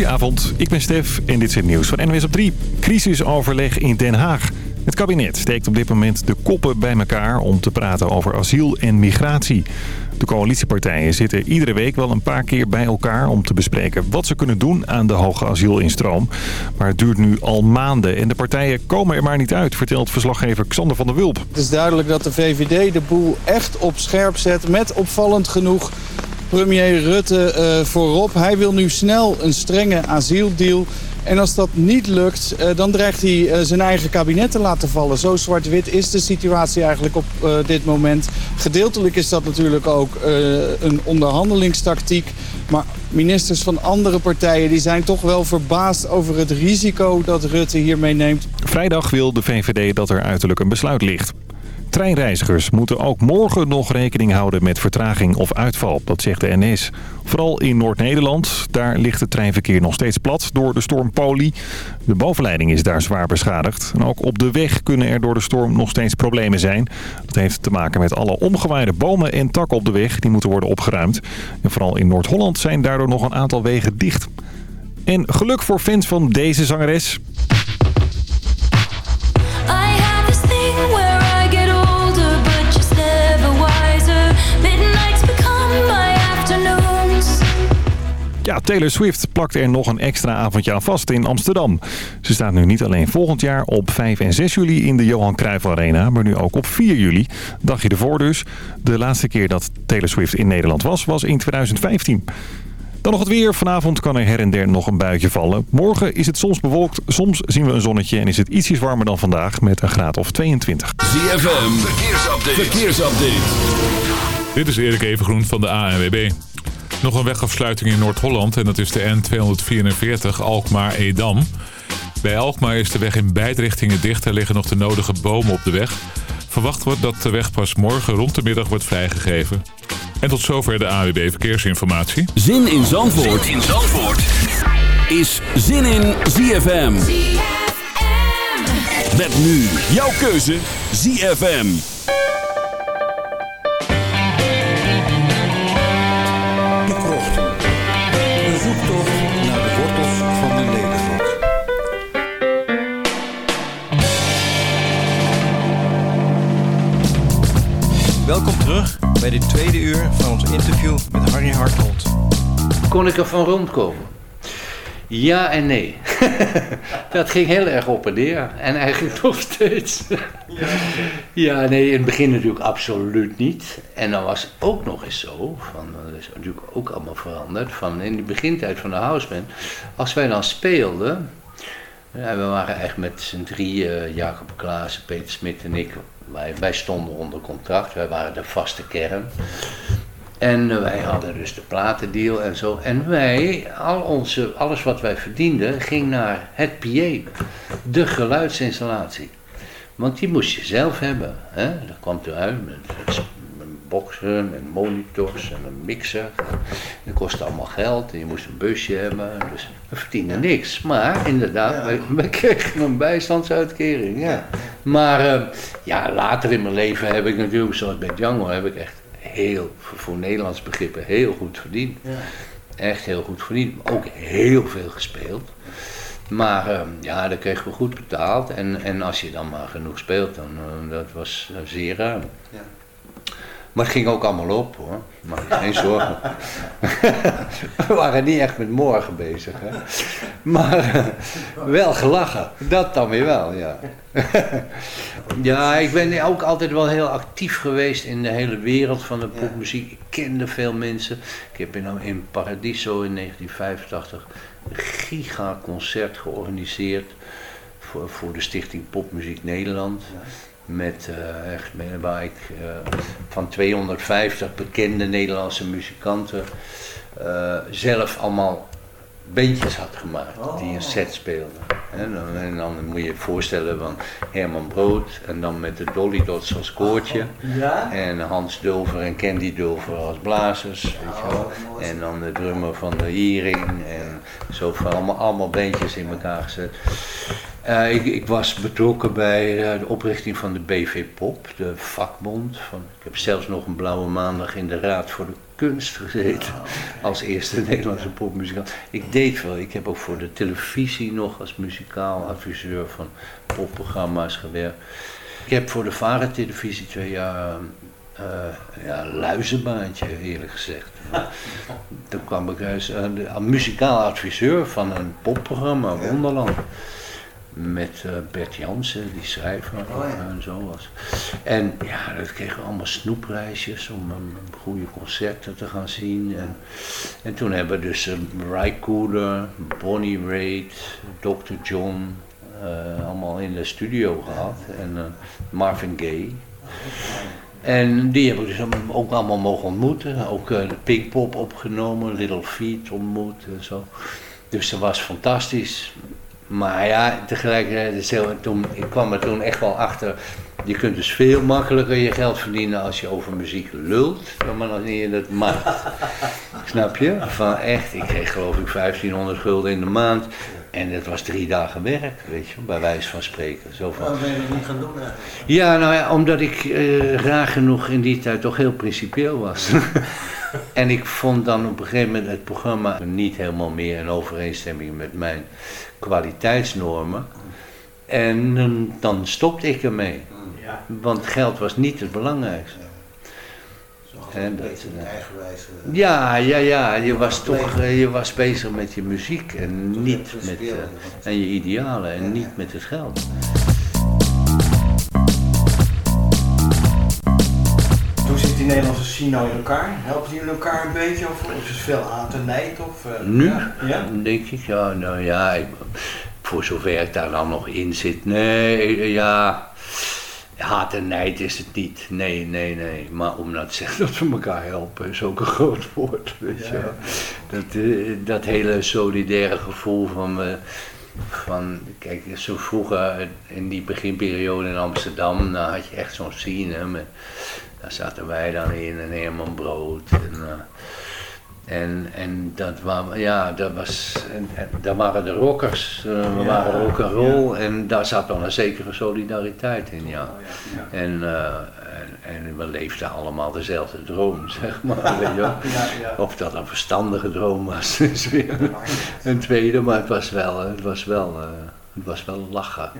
Goedenavond, ik ben Stef en dit is het nieuws van NWS op 3. Crisisoverleg in Den Haag. Het kabinet steekt op dit moment de koppen bij elkaar om te praten over asiel en migratie. De coalitiepartijen zitten iedere week wel een paar keer bij elkaar om te bespreken wat ze kunnen doen aan de hoge asielinstroom. Maar het duurt nu al maanden en de partijen komen er maar niet uit, vertelt verslaggever Xander van der Wulp. Het is duidelijk dat de VVD de boel echt op scherp zet met opvallend genoeg premier Rutte uh, voorop. Hij wil nu snel een strenge asieldeal. En als dat niet lukt, uh, dan dreigt hij uh, zijn eigen kabinet te laten vallen. Zo zwart-wit is de situatie eigenlijk op dit moment. Gedeeltelijk is dat natuurlijk ook een onderhandelingstactiek. Maar ministers van andere partijen die zijn toch wel verbaasd over het risico dat Rutte hiermee neemt. Vrijdag wil de VVD dat er uiterlijk een besluit ligt. Treinreizigers moeten ook morgen nog rekening houden met vertraging of uitval, dat zegt de NS. Vooral in Noord-Nederland, daar ligt het treinverkeer nog steeds plat door de storm Poli. De bovenleiding is daar zwaar beschadigd. En ook op de weg kunnen er door de storm nog steeds problemen zijn. Dat heeft te maken met alle omgewaaide bomen en takken op de weg, die moeten worden opgeruimd. En vooral in Noord-Holland zijn daardoor nog een aantal wegen dicht. En geluk voor fans van deze zangeres. Ja, Taylor Swift plakt er nog een extra avondje aan vast in Amsterdam. Ze staat nu niet alleen volgend jaar op 5 en 6 juli in de Johan Cruijff Arena... maar nu ook op 4 juli, dagje ervoor dus. De laatste keer dat Taylor Swift in Nederland was, was in 2015. Dan nog het weer. Vanavond kan er her en der nog een buitje vallen. Morgen is het soms bewolkt, soms zien we een zonnetje... en is het ietsjes warmer dan vandaag met een graad of 22. ZFM, verkeersupdate. verkeersupdate. Dit is Erik Evengroen van de ANWB. Nog een wegafsluiting in Noord-Holland en dat is de N244 Alkmaar-Edam. Bij Alkmaar is de weg in beide richtingen dicht. Er liggen nog de nodige bomen op de weg. Verwacht wordt dat de weg pas morgen rond de middag wordt vrijgegeven. En tot zover de AWB Verkeersinformatie. Zin in Zandvoort, zin in Zandvoort. is Zin in ZFM. ZFM. Met nu jouw keuze ZFM. Terug bij dit tweede uur van ons interview met Harry Harthold. Kon ik er van rondkomen? Ja en nee. dat ging heel erg op en neer. En eigenlijk nog steeds. ja, nee, in het begin natuurlijk absoluut niet. En dan was ook nog eens zo, van, dat is natuurlijk ook allemaal veranderd, van in de begintijd van de houseband, als wij dan speelden, ja, we waren echt met z'n drieën, Jacob Klaassen, Peter Smit en ik, wij, wij stonden onder contract, wij waren de vaste kern. En wij hadden dus de platendeal en zo. En wij, al onze, alles wat wij verdienden, ging naar het PA, de geluidsinstallatie. Want die moest je zelf hebben. Hè? Dat kwam eruit met boxen en monitors en een mixer. Dat kostte allemaal geld en je moest een busje hebben. Dus we verdienden niks. Maar inderdaad, ja. we, kregen een bijstandsuitkering. Ja. Maar uh, ja, later in mijn leven heb ik natuurlijk, zoals bij Django, heb ik echt heel, voor Nederlands begrippen, heel goed verdiend. Ja. Echt heel goed verdiend. Ook heel veel gespeeld. Maar uh, ja, dat kregen we goed betaald. En, en als je dan maar genoeg speelt, dan uh, dat was zeer ruim. Ja. Maar het ging ook allemaal op hoor. Maar geen zorgen. We waren niet echt met morgen bezig. Hè. Maar uh, wel gelachen. Dat dan weer wel, ja. ja, ik ben ook altijd wel heel actief geweest in de hele wereld van de popmuziek. Ik kende veel mensen. Ik heb in, in Paradiso in 1985 een gigaconcert georganiseerd. Voor, voor de Stichting Popmuziek Nederland. Met, uh, echt, waar ik uh, van 250 bekende Nederlandse muzikanten uh, zelf allemaal bandjes had gemaakt die een set speelden. En dan, en dan, moet je je voorstellen van Herman Brood en dan met de Dolly Dots als koortje. Ja? En Hans Dulver en Candy Dulver als blazers. Weet je wel. En dan de drummer van de Hering en zo van allemaal, allemaal bandjes in elkaar gezet. Uh, ik, ik, was betrokken bij uh, de oprichting van de BV Pop, de vakbond. Van, ik heb zelfs nog een blauwe maandag in de Raad voor de Kunst gezeten. Als eerste Nederlandse popmuzikant. Ik deed wel, ik heb ook voor de televisie nog als muzikaal adviseur van popprogramma's gewerkt. Ik heb voor de Vara-televisie twee jaar uh, ja, luizenbaantje, eerlijk gezegd. Toen kwam ik als, uh, muzikaal adviseur van een popprogramma, Wonderland. Met uh, Bert Jansen, die schrijver oh, ja. en zo was. En ja, dat kregen we allemaal snoepreisjes om um, goede concerten te gaan zien. En, en toen hebben we dus uh, Ry Cooder, Bonnie Raitt, Dr. John, uh, allemaal in de studio gehad. En Marvin Gaye. En die heb ik dus ook allemaal mogen ontmoeten. Ook uh, de Pinkpop opgenomen, Little Feet ontmoet en zo. Dus dat was fantastisch. Maar ja, tegelijkertijd, toen, ik kwam er toen echt wel achter. Je kunt dus veel makkelijker je geld verdienen als je over muziek lult, dan maar wanneer je dat maakt. Snap je? Van echt, ik kreeg geloof ik 1500 gulden in de maand. En dat was drie dagen werk, weet je, bij wijze van spreken. Zo van, Waarom ben je dat niet gaan doen eigenlijk? Ja, nou ja, omdat ik uh, raar genoeg in die tijd toch heel principieel was. en ik vond dan op een gegeven moment het programma niet helemaal meer in overeenstemming met mijn kwaliteitsnormen. En dan stopte ik ermee. Ja. Want geld was niet het belangrijkste. En dat, een eigenwijze... Ja, ja, ja. Je was toch uh, je was bezig met je muziek en niet met uh, en je idealen en niet met het geld. Nederlandse nou in elkaar? Helpen die elkaar een beetje of is het veel haat en nijd? Of, uh, nu? Ja? ja? Denk ik, ja, nou ja, ik, voor zover ik daar dan nog in zit. Nee, ja, haat en nijd is het niet. Nee, nee, nee. Maar om nou te zeggen dat we elkaar helpen is ook een groot woord. Weet je. Dat, uh, dat hele solidaire gevoel van. Uh, van, kijk, zo vroeger in die beginperiode in Amsterdam, dan had je echt zo'n scene. Met, daar zaten wij dan in en Herman Brood. En, uh, en, en dat, wa ja, dat, was, en, en, dat waren de rockers, uh, we ja, waren rock and roll ja. en daar zat dan een zekere solidariteit in, ja. ja en, uh, en, en, we leefden allemaal dezelfde droom, zeg maar. Weet je Of dat een verstandige droom was, is weer een tweede, maar het was wel, het was wel, het was wel lachen.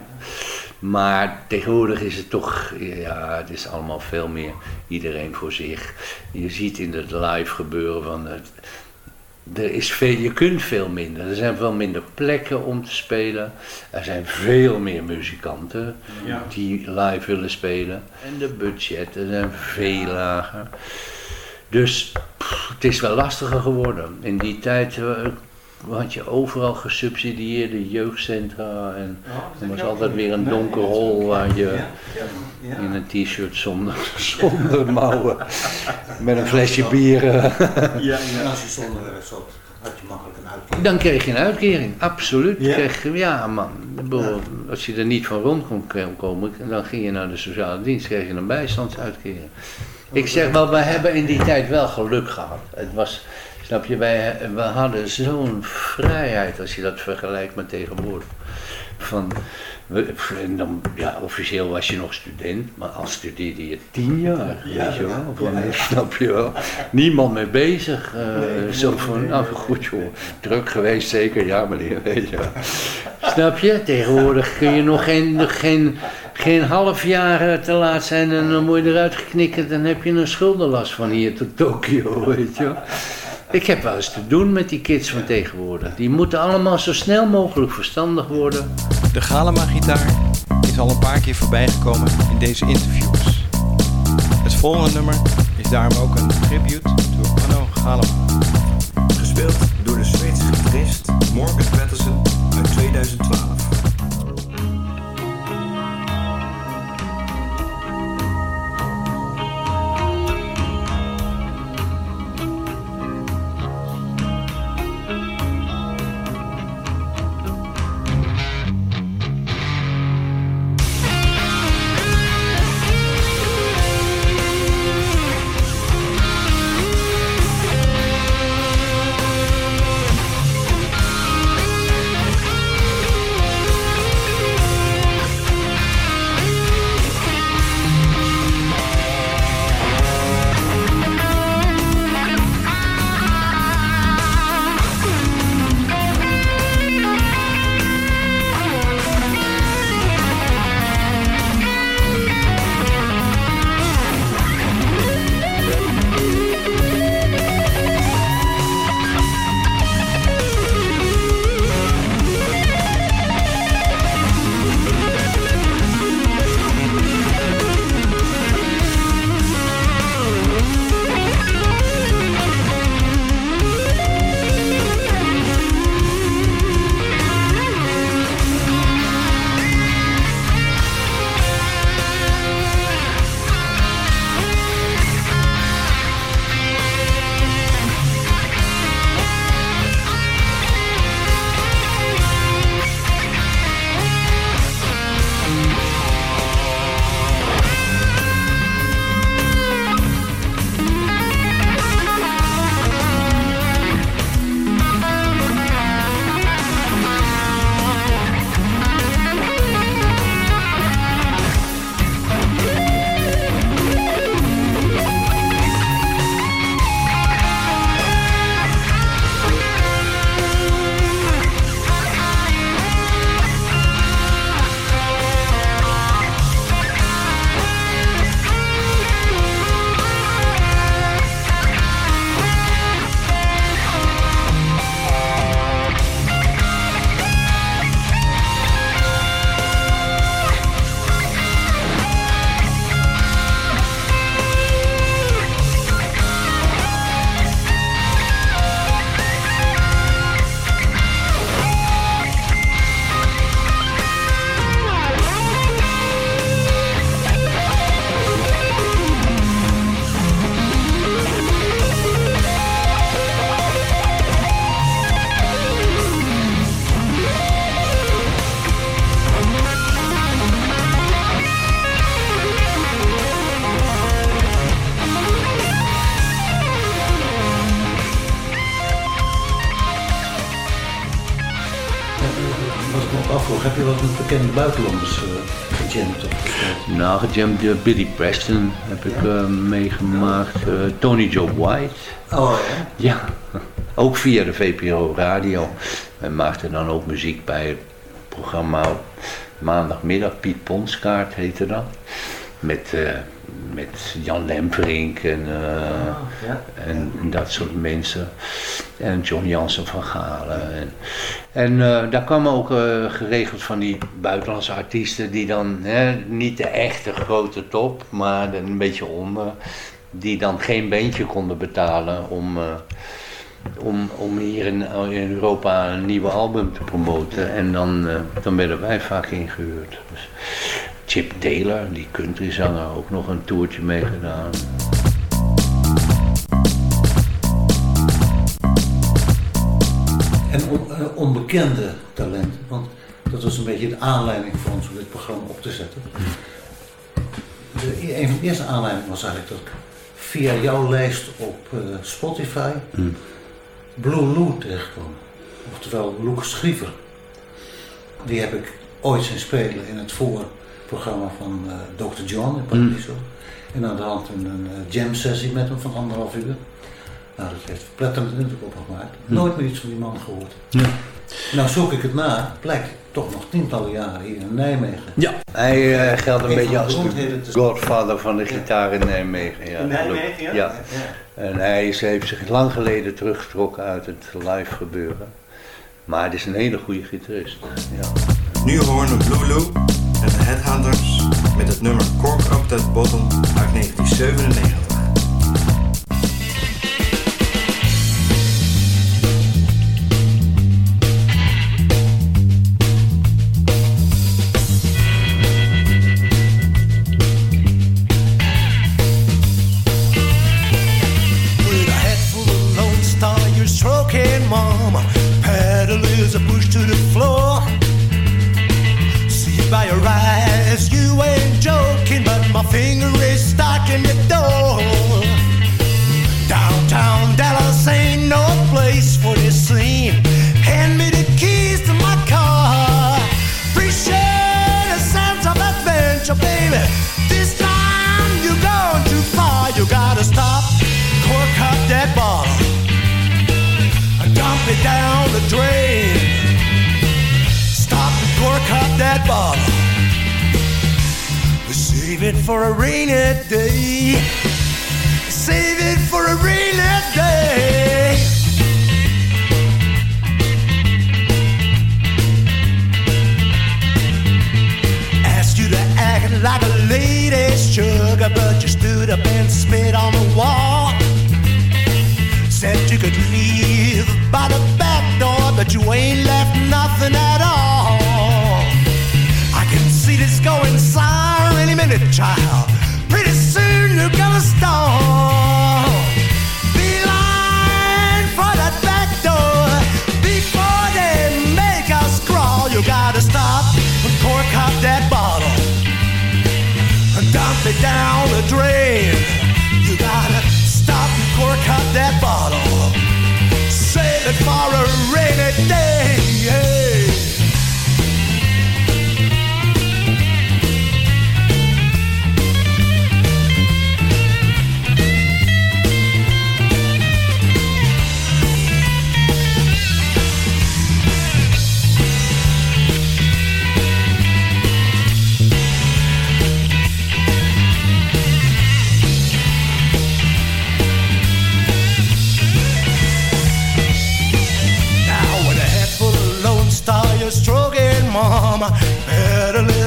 Maar tegenwoordig is het toch, ja, het is allemaal veel meer iedereen voor zich. Je ziet in het live gebeuren van het, er is veel, je kunt veel minder. Er zijn veel minder plekken om te spelen. Er zijn veel meer muzikanten ja. die live willen spelen. En de budgetten zijn veel lager. Dus pff, het is wel lastiger geworden. In die tijd had je overal gesubsidieerde jeugdcentra en er was altijd weer een donker hol waar je in een t-shirt zonder, zonder mouwen met een flesje bier. ja, en als je zonder zat, had je makkelijk een uitkering. Dan kreeg je een uitkering, absoluut. Ja, kreeg, ja man. Als je er niet van rond kon komen, dan ging je naar de sociale dienst, kreeg je een bijstandsuitkering. Ik zeg wel, we hebben in die tijd wel geluk gehad. Het was, Snap je, wij, we hadden zo'n vrijheid als je dat vergelijkt met tegenwoordig. Van, we, dan, ja, officieel was je nog student, maar als studeerde je tien jaar, ja, weet je wel. Van, ja, ja. Snap je wel? Niemand mee bezig. Uh, nee, zo van, nou goed joh, druk geweest zeker, ja meneer, weet je wel. Snap je? Tegenwoordig kun je nog geen, geen, geen half jaar te laat zijn en dan word je eruit geknikkerd en dan heb je een schuldenlast van hier tot Tokio, weet je wel. Ik heb wel eens te doen met die kids van tegenwoordig. Die moeten allemaal zo snel mogelijk verstandig worden. De Galema-gitaar is al een paar keer voorbijgekomen in deze interviews. Het volgende nummer is daarom ook een tribute door Anno Galema. Gespeeld door de Zweedse gitarist Morgan Patterson uit 2012. Buitenlanders uh, gejamd? Of, nou, gejamd Billy Preston heb ik uh, meegemaakt. Tony Joe White. Oh ja? Ja, ook via de VPRO radio. Wij maakten dan ook muziek bij het programma maandagmiddag. Piet Ponskaart heette dat. Met met Jan Lemperink en, uh, ja. en, dat soort mensen. En John Jansen van Galen. En, en uh, daar kwamen ook uh, geregeld van die buitenlandse artiesten die dan hè, niet de echte grote top, maar een beetje onder. Die dan geen bandje konden betalen om, om, om hier in, in, Europa een nieuwe album te promoten. En dan, dan werden wij vaak ingehuurd. Dus, Chip Taylor, die countryzanger, ook nog een toertje meegedaan. En on, uh, onbekende talenten, want dat was een beetje de aanleiding voor ons om dit programma op te zetten. De, een van de eerste aanleidingen was eigenlijk dat ik via jouw lijst op uh, Spotify hmm. Blue Lou tegenkwam. Oftewel Luke Schriever. Die heb ik ooit zien spelen in het voor programma van uh, Dr. John in Paradiso. Mm. En aan de hand een, een uh, jam sessie met hem van anderhalf uur. Nou, dat heeft verpletterend indruk opgemaakt. Mm. Nooit meer iets van die man gehoord. Ja. Nou zoek ik het na, blijkt toch nog tientallen jaren hier in Nijmegen. Ja, hij uh, geldt een, beetje als de godfather van de gitaar in Nijmegen. Ja, in Nijmegen, ja? ja. En hij is, heeft zich lang geleden teruggetrokken uit het live gebeuren. Maar het is een hele goede gitarist. Ja. Nu horen we Lulu en de Headhunters met het nummer Cork Up That Bottom uit 1997. for a rainy day. Save it for a rainy day. Asked you to act like a lady, sugar, but you stood up and spit on the wall. Said you could leave by the back door, but you ain't left nothing at all. I can see this going south minute, child.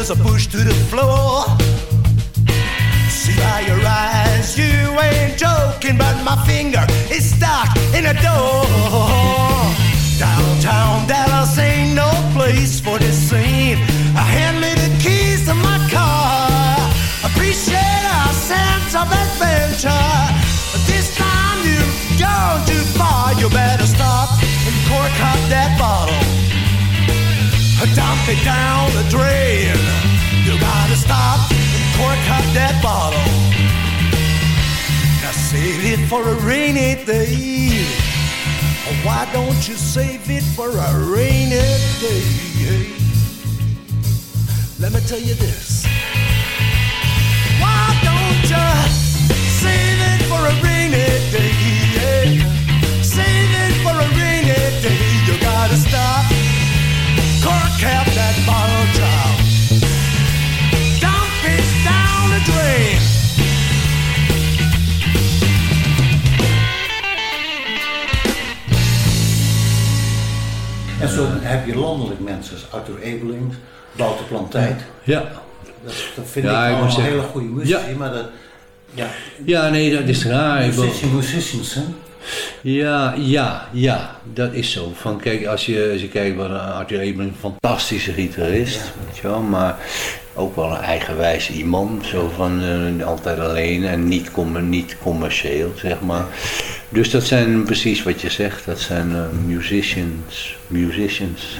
there's a push to the floor. See by your eyes, you ain't joking, but my finger is stuck in a door. Downtown Dallas ain't no place for this scene. I hand me the keys to my car. Appreciate our sense of adventure. But this time you've gone too far. You better stop and cork up that bottle. Dump it down stop and cork up that bottle. Now save it for a rainy day. Why don't you save it for a rainy day? Let me tell you this. Why don't you save it for a rainy day? Save it for a rainy day. You gotta stop, cork out that bottle. En zo heb je landelijk mensen als Arthur Ebeling, Wouter Plantijd. Ja. Dat, dat vind Ja, ik allemaal zeggen- hele goede muziek, Ja. maar dat... Ja, Ja, nee, dat is raar. Ik wil- musician, musicians, hè? Ja, ja, ja, dat is zo. Van, kijk, als je, als je kijkt, wat Arthur Ebeling een fantastische gitarist, weet je wel, maar ook wel een eigenwijze iemand, zo van eh, altijd alleen en niet, niet commercieel, zeg maar. Dus dat zijn precies wat je zegt, dat zijn eh, musicians, musicians.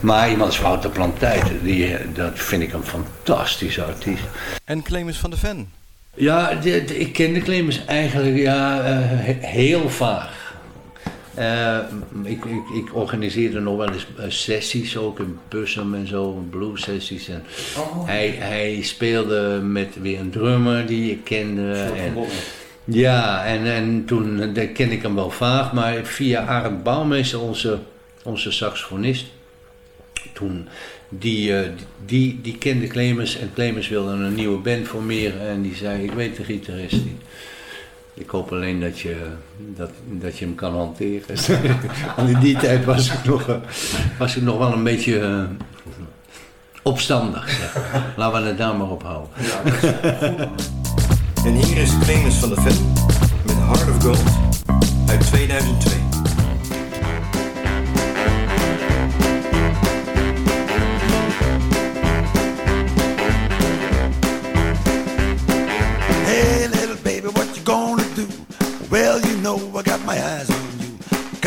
Maar iemand als Wouter Plantijd, die, dat vind ik een fantastische artiest. En Clemens van de Ven. Ja, de- de- ik ken de Clemens eigenlijk ja, eh, he- heel vaag. Eh, ik, ik, ik organiseerde nog wel eens eh, sessies, ook in Bussum en zo, blues sessies. En Oh. hij, hij speelde met weer een drummer die ik kende. En, ja, en, en toen eh, dat ken ik hem wel vaag, maar via Arend Bouwmeester, onze, onze saxofonist, toen, die, eh, die, die kende Clemens en Clemens wilde een nieuwe band formeren en die zei, ik weet de gitarist niet. Ik hoop alleen dat je, dat, dat je hem kan hanteren. Want in die tijd was ik nog, eh, was ik nog wel een beetje eh, opstandig. Zeg. Laten we het daar maar op houden. En hier is Clemens van de Ven met Heart of Gold uit 2002.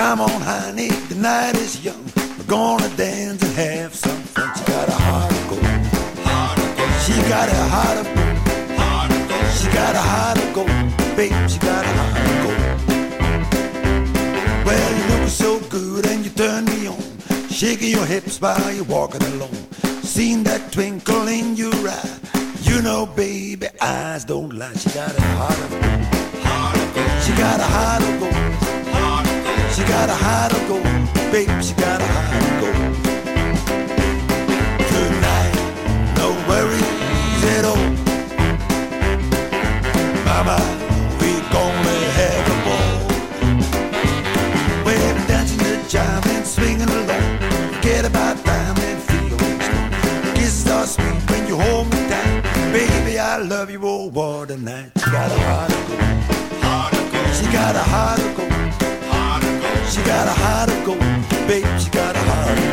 Come on, honey, the night is young. We're gonna dance and have some fun. She got a heart of gold. She got a heart of gold. She got a heart of gold. Babe, she got a heart of gold. Well, you look so good and you turn me on. Shaking your hips while you're walking along. Seen that twinkle in your eye. You know, baby, eyes don't lie. She got a heart of gold. She got a heart of gold. She got a heart of gold. Babe, she got a heart of gold. Tonight, no worries at all. Mama, we gonna have a ball. We're dancing the jive and swinging along. Forget about time and feel slow. Kisses are sweet when you hold me tight. Baby, I love you all war tonight. She got a heart of gold. She got a heart of gold. She got a heart of gold. Babe, she got a heart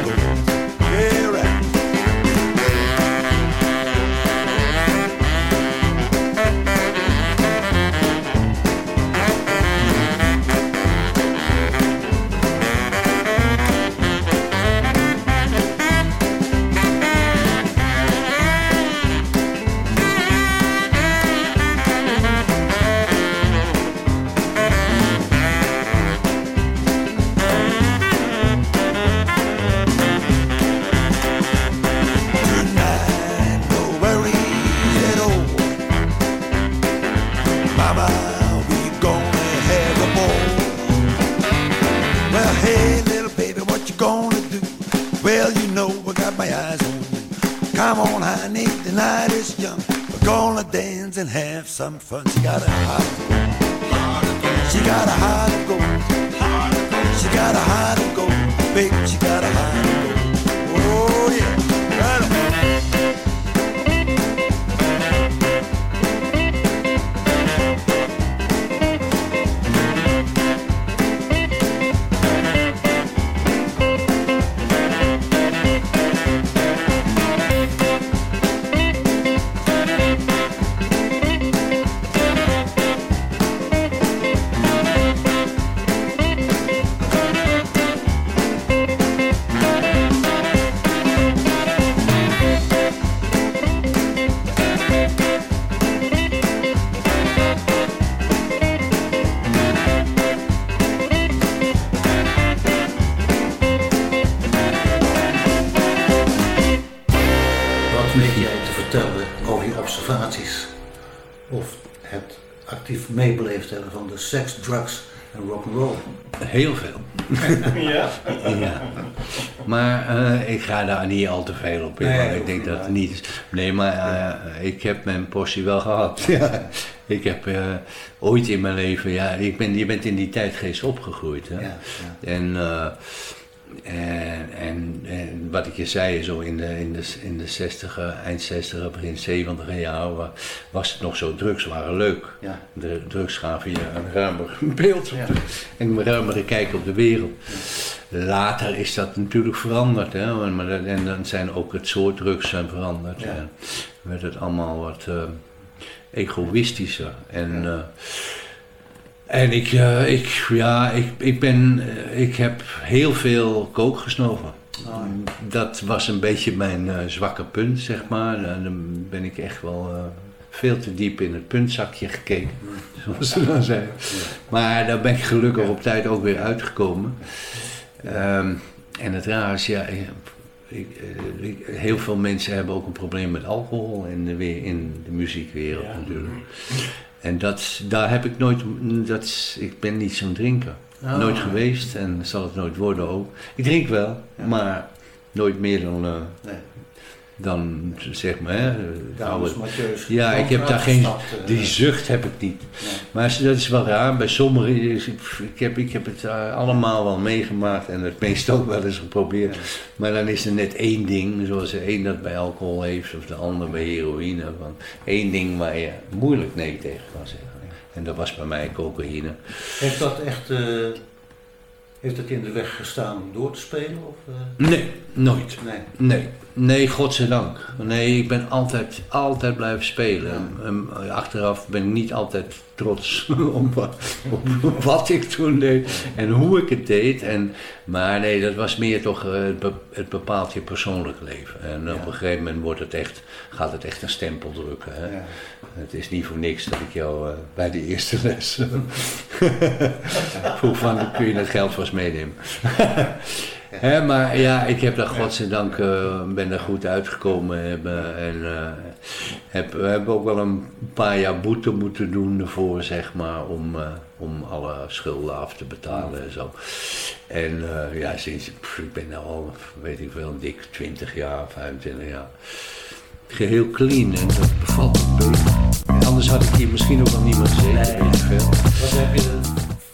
fun. Seks, drugs en rock'n'roll? Heel veel. Ja? ja. Maar eh, ik ga daar niet al te veel op in, Nee, want ik denk dat het niet is. Nee, maar eh, ik heb mijn portie wel gehad. Ja. Ik heb eh, ooit in mijn leven, ja, ik ben, je bent in die tijdgeest opgegroeid. Hè? En, eh, en, en, en wat ik je zei, zo in de, in de, in de 60 eind 60 begin 70 jaar wa- was het nog zo, drugs waren leuk. Ja. De drugs gaven je een ruimer beeld en een ruimere kijk op de wereld. Later is dat natuurlijk veranderd. Hè? En dan zijn ook het soort drugs zijn veranderd. Ja. En werd het allemaal wat eh, egoïstischer. En, eh, en ik, eh, ik, ja, ik, ik, ben, eh, ik heb heel veel kook gesnoven. Dat was een beetje mijn eh, zwakke punt, zeg maar. En dan ben ik echt wel veel te diep in het puntzakje gekeken, zoals ze dan zeggen. Maar daar ben ik gelukkig op tijd ook weer uitgekomen. Ehm, en het raar is, ja, ik, heel veel mensen hebben ook een probleem met alcohol in de, weer- in de muziekwereld natuurlijk. En dat, daar heb ik nooit, dat, ik ben niet zo'n drinker. Ah. Nooit geweest en zal het nooit worden ook. Ik drink wel, maar nooit meer dan, eh, Nee. Dan zeg maar. Hè, oude- Mathieu's, ja, ik heb daar geen, eh. die zucht heb ik niet. Maar dat is wel raar, bij sommigen, is, ik, heb, ik heb het eh, allemaal wel meegemaakt en het meeste ook wel eens geprobeerd. Maar dan is er net één ding, zoals de een dat bij alcohol heeft of de ander bij heroïne. Van één ding waar je moeilijk nee tegen kan zeggen. En dat was bij mij cocaïne. Heeft dat echt eh, heeft het in de weg gestaan om door te spelen? Of? Nee, nooit. Nee. Nee, nee, godzijdank. Nee, ik ben altijd, altijd blijven spelen. En, eh, achteraf ben ik niet altijd trots op, wa- op wat ik toen deed en hoe ik het deed. En, maar nee, dat was meer toch, eh, het, be- het bepaalt je persoonlijk leven. En op een gegeven moment wordt het echt, gaat het echt een stempel drukken. Hè? Het is niet voor niks dat ik jou eh, bij de eerste les vroeg van, kun je het geld vast meenemen? Maar ja, ik heb daar godzijdank, eh ben er goed uitgekomen. Hebben, en eh, heb, we hebben ook wel een paar jaar boete moeten doen ervoor, zeg maar, om, eh, om alle schulden af te betalen en zo. En eh, ja, sinds, pff, ik ben nou al, weet ik veel, dik 20 jaar, 25 jaar. Geheel clean en dat bevalt me. Anders had ik hier misschien ook wel niemand gezeten, ik veel. Wat heb je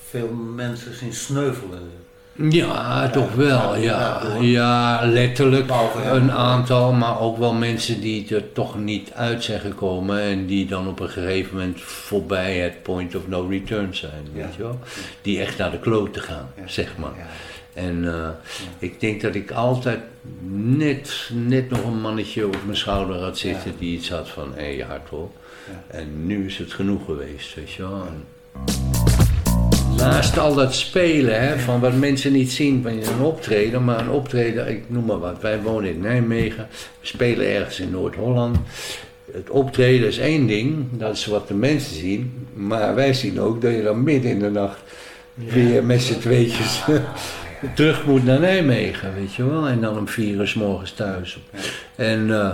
veel mensen zien sneuvelen? Ja, toch wel, ja. Ja, letterlijk een aantal, maar ook wel mensen die er toch niet uit zijn gekomen en die dan op een gegeven moment voorbij het point of no return zijn, weet je wel. Die echt naar de klote gaan, zeg maar. En eh, ik denk dat ik altijd net, net nog een mannetje op mijn schouder had zitten die iets had van, hé hey, Hartol. En nu is het genoeg geweest, weet je wel. En, Naast al dat spelen, hè, van wat mensen niet zien van een optreden, maar een optreden, ik noem maar wat. Wij wonen in Nijmegen, we spelen ergens in Noord-Holland. Het optreden is één ding, dat is wat de mensen zien, maar wij zien ook dat je dan midden in de nacht weer met z'n tweetjes terug moet naar Nijmegen, weet je wel. En dan om vier uur 's morgens thuis. En eh,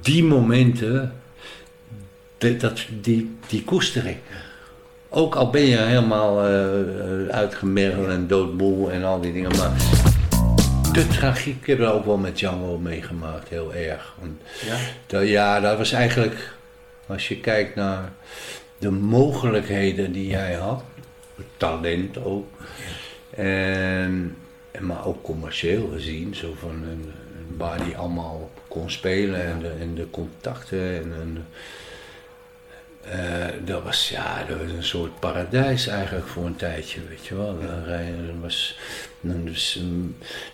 die momenten, dat, dat, die, die koester ik. Ook al ben je helemaal eh, uitgemergeld en doodmoe en al die dingen, maar de tragiek, ik heb dat ook wel met Django meegemaakt, heel erg. Ja? dat, ja, dat was eigenlijk, als je kijkt naar de mogelijkheden die hij had, het talent ook, en, maar ook commercieel gezien, zo van een, waar hij allemaal kon spelen en de, en de contacten en, en eh, dat was ja, dat was een soort paradijs eigenlijk voor een tijdje, weet je wel. Dan Dat was dus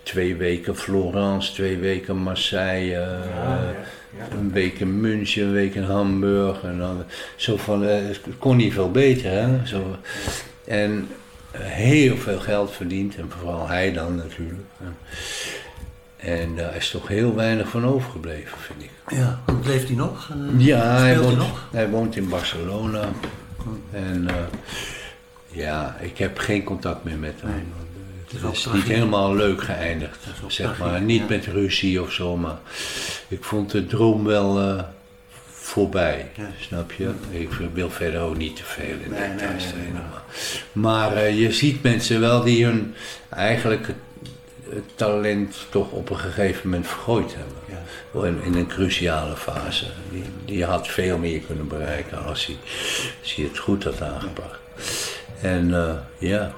twee weken Florence, twee weken Marseille, eh, een week in München, een week in Hamburg. En dan, zo van, eh, het kon niet veel beter, hè. Zo, en heel veel geld verdiend, en vooral hij dan natuurlijk. En daar is toch heel weinig van overgebleven, vind ik. Ja, leeft hij nog? Eh, Ja, hij woont, hij nog? hij woont in Barcelona. En eh, ja, ik heb geen contact meer met hem. is Het is niet helemaal leuk geëindigd, zeg maar. Niet ja. met ruzie of zo, maar ik vond de droom wel, eh, voorbij, snap je? Ik wil verder ook niet te veel in Nee, nee. maar- Maar eh, je ziet mensen wel die hun eigenlijk het, talent toch op een gegeven moment vergooid hebben. Wel In, in een cruciale fase. Die, die had veel meer kunnen bereiken als hij, als hij het goed had aangepakt. En eh, ja,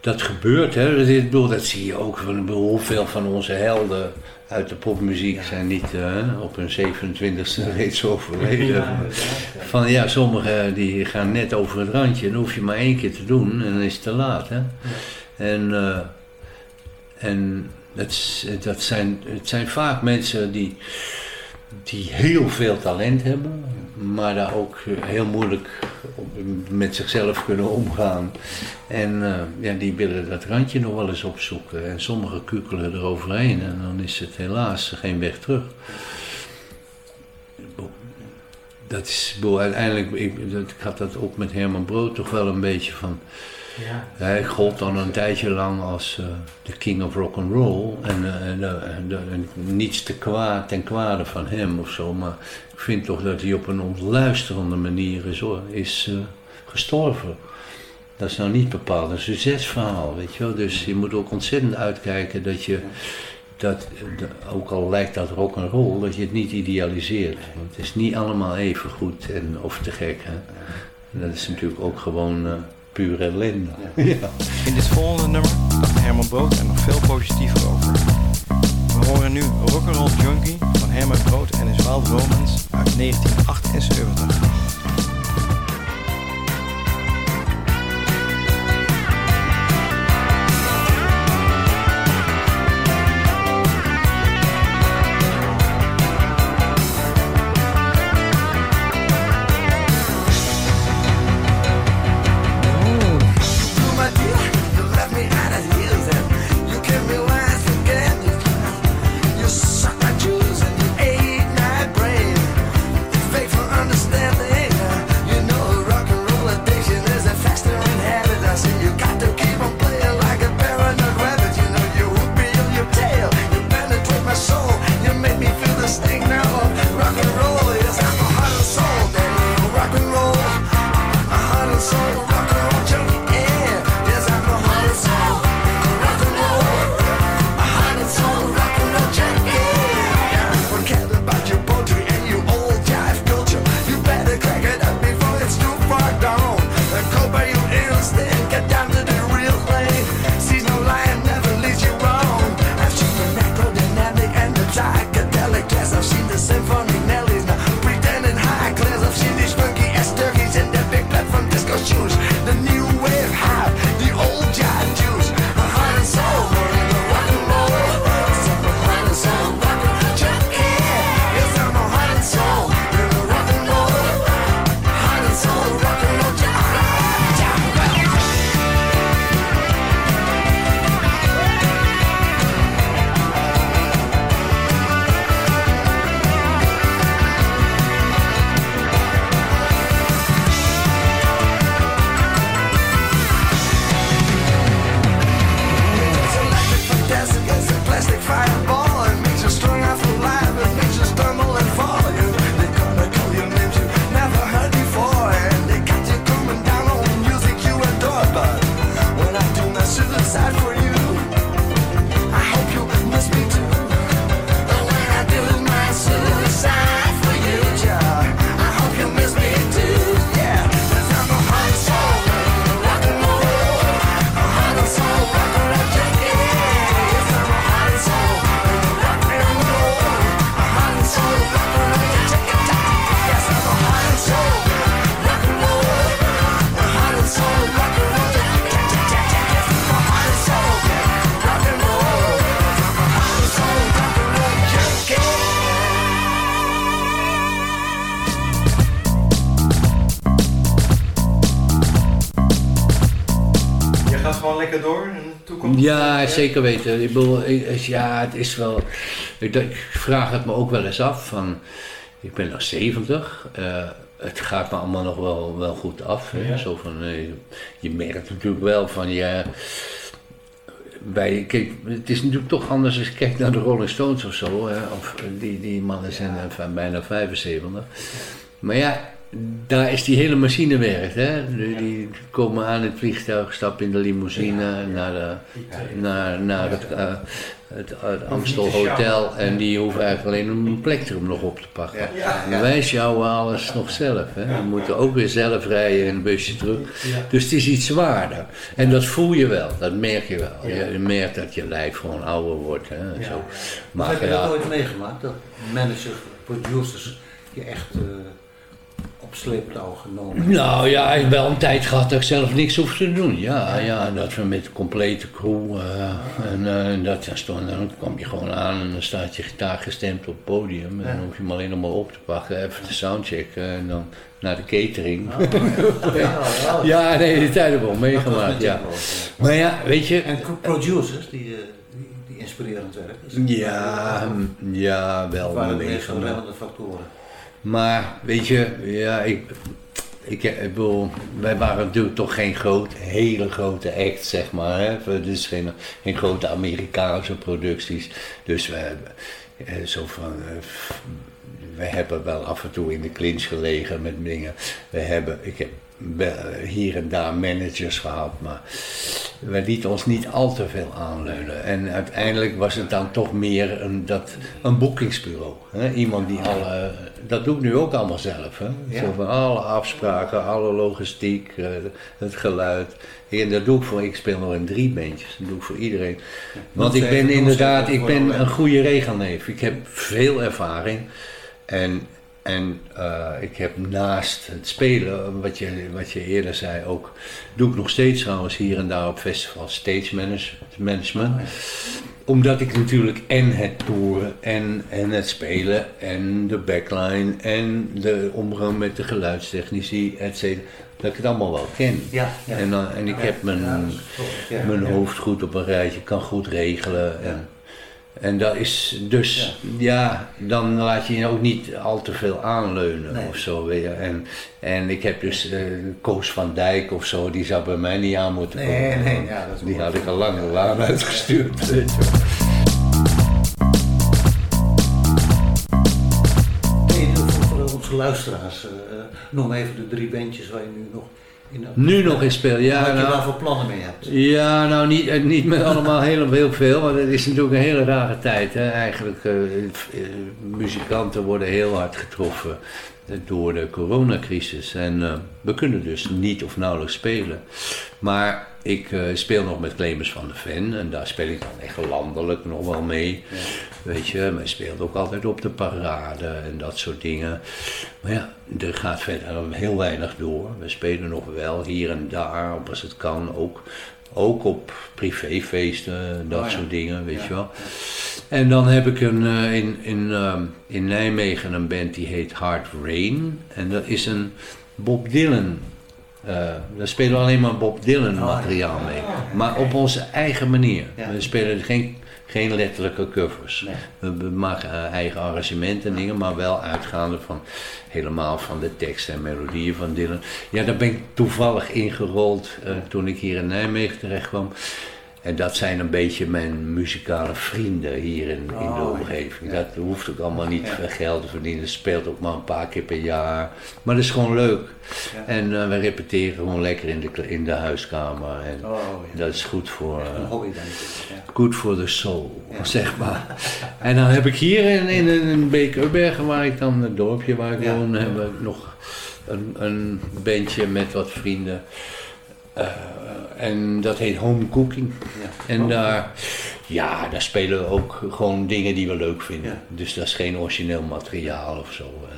dat gebeurt, hè. Ik bedoel, dat zie je ook. Hoeveel van onze helden uit de popmuziek zijn niet eh, op hun 27e reeds overleden. Van ja, sommigen die gaan net over het randje. En dan hoef je maar één keer te doen en dan is het te laat. Hè? En, eh, en het, dat zijn, zijn vaak mensen die, die heel veel talent hebben, maar daar ook heel moeilijk met zichzelf kunnen omgaan. En eh, ja, die willen dat randje nog wel eens opzoeken. En sommigen kukelen eroverheen en dan is het helaas geen weg terug. Dat is, uiteindelijk, ik, ik had dat ook met Herman Brood toch wel een beetje van. Ja. Hij gold dan een tijdje lang als eh, de king of rock and roll. En, eh, eh, niets te kwaad, ten kwade van hem of zo. Maar ik vind toch dat hij op een ontluisterende manier is, is gestorven. Dat is nou niet bepaald een succesverhaal, weet je wel. Dus je moet ook ontzettend uitkijken dat je, dat, ook al lijkt dat rock and roll, dat je het niet idealiseert. Want het is niet allemaal even goed en, of te gek. Hè. Dat is natuurlijk ook gewoon pure ellende. Ja. In dit volgende nummer dacht Herman Brood er nog veel positiever over. We horen nu Rock'n'Roll Junkie van Herman Brood en his Wild Romance uit 1978. Gewoon lekker door in de toekomst? Ja, zeker weten. Ik bedoel, ja, het is wel. Ik, vraag het me ook wel eens af. Van, ik ben nog 70. eh, het gaat me allemaal nog wel, wel goed af. Ja. Zo van, eh, je merkt natuurlijk wel van ja. bij, kijk, het is natuurlijk toch anders als je kijkt naar de Rolling Stones of zo. Hè, of eh, die, die mannen zijn van bijna 75. Maar ja, daar is die hele machine werkt. Hè? Die, die komen aan het vliegtuig, stappen in de limousine naar, de, naar, naar het, eh, het, het Amstel Hotel. En die hoeven eigenlijk alleen een plektrum nog op te pakken. En wij sjouwen alles nog zelf. Hè? We moeten ook weer zelf rijden in een busje terug. Dus het is iets zwaarder. En dat voel je wel, dat merk je wel. Je merkt dat je lijf gewoon ouder wordt. Hè? Zo. Maar heb je dat ooit meegemaakt? Dat managers, producers je echt eh, op sleeptouw genomen Nou ja, ik heb wel een tijd gehad dat ik zelf niks hoefde te doen. Ja, ja dat we met complete crew. eh, en eh, dat, stond, dan kwam je gewoon aan en dan staat je gitaar gestemd op het podium. En dan hoef je hem alleen nog maar op te pakken, even de soundchecken en dan naar de catering. ja, ja, nee, die tijd heb ik wel meegemaakt. Ja. Maar ja, weet je. En producers die, eh, inspirerend werken. Ja, hm, ja, wel Wat waren de meest belemmende factoren? Maar weet je, ja, ik, ik, ik bedoel, wij waren natuurlijk toch geen groot, hele grote act, zeg maar. Hè? Dus geen, geen grote Amerikaanse producties. Dus we hebben eh, zo van. eh, we hebben wel af en toe in de clinch gelegen met dingen. We hebben, ik heb hier en daar managers gehad, maar we lieten ons niet al te veel aanleunen. En uiteindelijk was het dan toch meer een, dat, een boekingsbureau. Hè? Iemand die alle, dat doe ik nu ook allemaal zelf. Hè? Ja. Zo van alle afspraken, alle logistiek, eh, het geluid. En dat doe ik voor, ik speel nog in drie bandjes, dat doe ik voor iedereen. Want ik ben inderdaad, ik ben een goede regelneef. Ik heb veel ervaring. En, en eh, ik heb naast het spelen, wat je, wat je eerder zei, ook doe ik nog steeds trouwens hier en daar op festivals stage manage- management. Omdat ik natuurlijk en het toeren en, en het spelen en de backline en de omgang met de geluidstechnici, et cetera, dat ik het allemaal wel ken. Ja, ja. En, dan- en ik heb mijn, mijn hoofd goed op een rijtje, kan goed regelen. En, en dat is dus, ja. dan laat je je ook niet al te veel aanleunen Nee. of zo. Weet je. En, en ik heb dus eh, Koos van Dijk of zo, die zou bij mij niet aan moeten Nee, komen. nee, ja, dat is die had ik al lang de laan uitgestuurd. Hey, voor, onze luisteraars, eh, noem even de drie bandjes waar je nu nog in Nu nog in speel, ja. Wat je nou- daarvoor plannen mee hebt. Ja, nou niet, eh, niet met allemaal heel, heel veel, want het is natuurlijk een hele rare tijd. Hè? Eigenlijk, eh, eh, muzikanten worden heel hard getroffen door de coronacrisis. En eh, we kunnen dus niet of nauwelijks spelen. Maar ik eh, speel nog met Clemens van de Ven en daar speel ik dan echt landelijk nog wel mee. Weet je, maar speelt ook altijd op de parade en dat soort dingen. Maar ja, er gaat verder heel weinig door. We spelen nog wel hier en daar, als het kan, ook, ook op privéfeesten, dat Oh soort dingen, weet je wel. En dan heb ik een, eh, in, in, ehm, in Nijmegen een band die heet Hard Rain. En dat is een Bob Dylan. eh daar spelen we alleen maar Bob Dylan materiaal mee. Maar op onze eigen manier. We spelen geen, geen letterlijke covers. We, we maken eh, eigen arrangementen en dingen, maar wel uitgaande van helemaal van de tekst en melodieën van Dylan. Ja, daar ben ik toevallig ingerold eh, toen ik hier in Nijmegen terecht kwam. En dat zijn een beetje mijn muzikale vrienden hier in, in de Oh, omgeving. Dat hoeft ook allemaal niet veel geld te verdienen. Speelt ook maar een paar keer per jaar. Maar dat is gewoon leuk. Ja. En eh, we repeteren gewoon lekker in de, in de huiskamer. En Oh, ja. dat is goed voor, eh, hobby, denk ik. Ja. goed voor de soul, zeg maar. En dan heb ik hier in, in, in Beek-Ubbergen, waar ik dan, het dorpje waar ik Ja. woon, heb ik nog een, een bandje met wat vrienden. Eh, en dat heet Home Cooking. Ja. En Oh. daar, ja, daar spelen we ook gewoon dingen die we leuk vinden. Ja. Dus dat is geen origineel materiaal of zo. eh.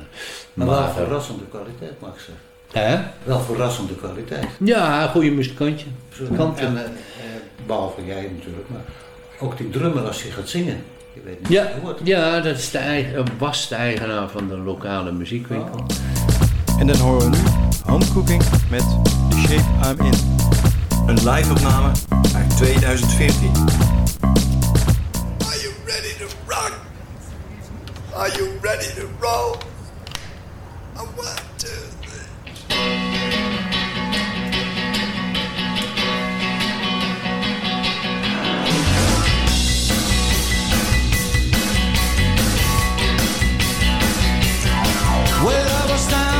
Maar wel verrassende kwaliteit, mag ik zeggen. Hè? Wel verrassende kwaliteit. Ja, een goede muzikantje. Muzikantje. En, eh, eh, behalve jij natuurlijk, maar ook die drummer als hij gaat zingen. Je weet niet Ja, hoort. ja, dat is de eigen, was de eigenaar van de lokale muziekwinkel. En dan horen we nu Home Cooking met I'm In. Een live opname uit 2014. Are you ready to rock? Are you ready to roll? One, two, three. Well, I was down.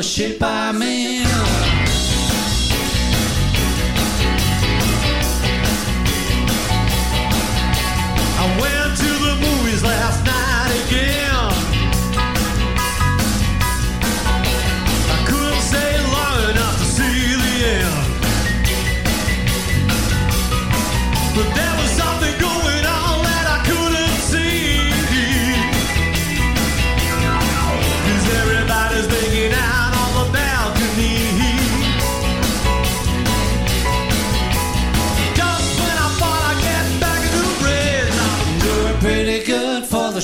the shit by me.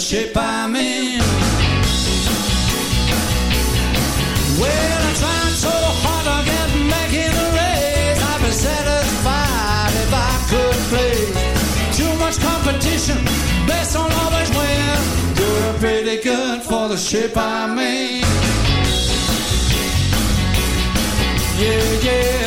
Ship I'm in. Well, I'm trying so hard to get back in the race. I'd be satisfied if I could play. Too much competition, best don't always win. Doing pretty good for the ship I'm in. Yeah, yeah.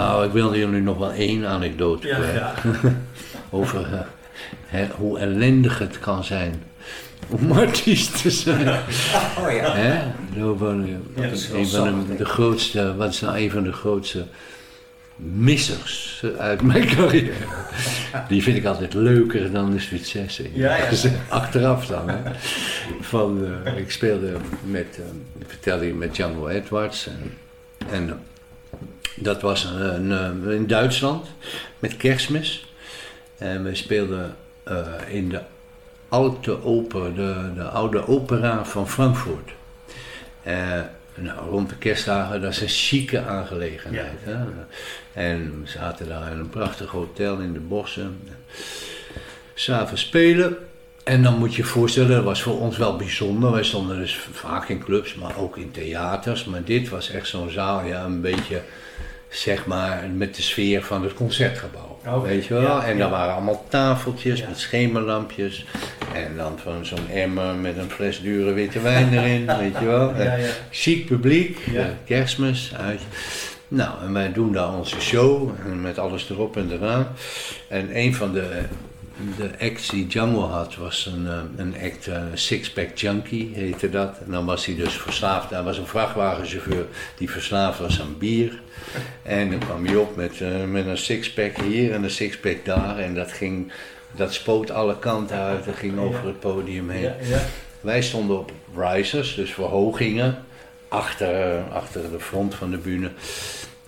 Nou, ik wilde jullie nog wel één anekdote Ja. Over eh, hè, hoe ellendig het kan zijn om artiest te zijn. Oh ja. Hè? Eh, een van de, grootste, wat is nou een van de grootste missers uit mijn carrière. Die vind ik altijd leuker dan de successen. Ja, ja. Dus achteraf dan. Hè. Van, eh, ik speelde met, eh, ik vertelde je met Django Edwards. En, en eh, dat was een, een, eh, in Duitsland met kerstmis. En we speelden eh, in de Alte Oper, de, de oude opera van Frankfurt. Eh, nou, rond de kerstdagen, dat is een chique aangelegenheid. Hè? En we zaten daar in een prachtig hotel in de bossen. S'avonds spelen. En dan moet je je voorstellen, dat was voor ons wel bijzonder. Wij stonden dus vaak in clubs, maar ook in theaters. Maar dit was echt zo'n zaal, ja, een beetje, zeg maar, met de sfeer van het concertgebouw. Weet je wel? ja, en ja. daar waren allemaal tafeltjes met schemerlampjes. En dan van zo'n emmer met een fles dure witte wijn erin, weet je wel. Ja, ja. Chic publiek, eh, kerstmis, uit. Nou, en wij doen daar onze show met alles erop en eraan. En een van de, de acts die Django had was een, eh, een act, eh, Six-Pack Junkie heette dat. En dan was hij dus verslaafd. Hij was een vrachtwagenchauffeur die verslaafd was aan bier. En dan kwam hij op met, eh, met een sixpack hier en een sixpack daar. En dat ging Dat spoot alle kanten uit, dat ging over het podium heen. Ja, ja. Wij stonden op risers, dus verhogingen, achter, achter de front van de bühne.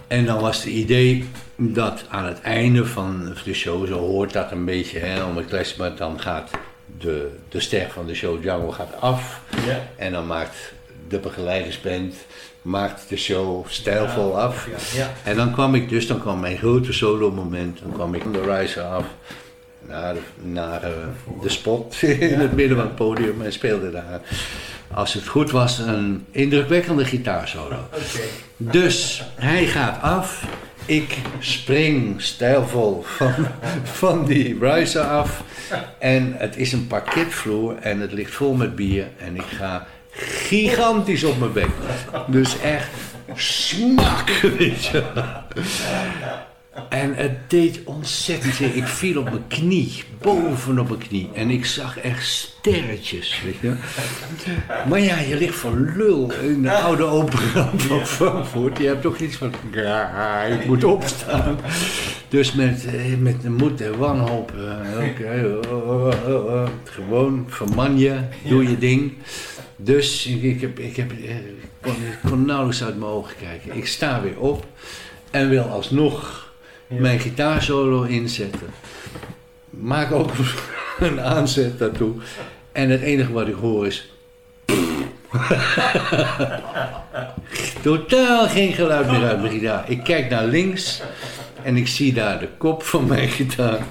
En dan was het idee dat aan het einde van de show, zo hoort dat een beetje, hè, om het les, maar dan gaat de, de ster van de show, Django, gaat af. Ja. En dan maakt de begeleidersband maakt de show stijlvol Ja, af. ja, ja. En dan kwam ik dus, dan kwam mijn grote solo moment, dan kwam ik van de riser af naar, de, naar eh, de spot in het midden van het podium en speelde daar, als het goed was, een indrukwekkende gitaarsolo. Dus hij gaat af, ik spring stijlvol van, van die riser af en het is een parketvloer en het ligt vol met bier en ik ga gigantisch op mijn bek. Dus echt smak. En het deed ontzettend. Ik viel op mijn knie, bovenop mijn knie. En ik zag echt sterretjes, weet je. Maar ja, je ligt voor lul in de oude opera van Frankfurt. Je hebt toch iets van, ja, ik moet opstaan. Dus met, eh, met de moed en wanhoop, eh, oh, oh, oh, gewoon verman je, doe je ding. Dus ik, ik, heb, ik, heb, eh, ik, kon, ik kon nauwelijks uit mijn ogen kijken. Ik sta weer op en wil alsnog mijn gitaarsolo inzetten. Maak ook een aanzet daartoe. En het enige wat ik hoor is... Totaal geen geluid meer uit mijn gitaar. Ik kijk naar links en ik zie daar de kop van mijn gitaar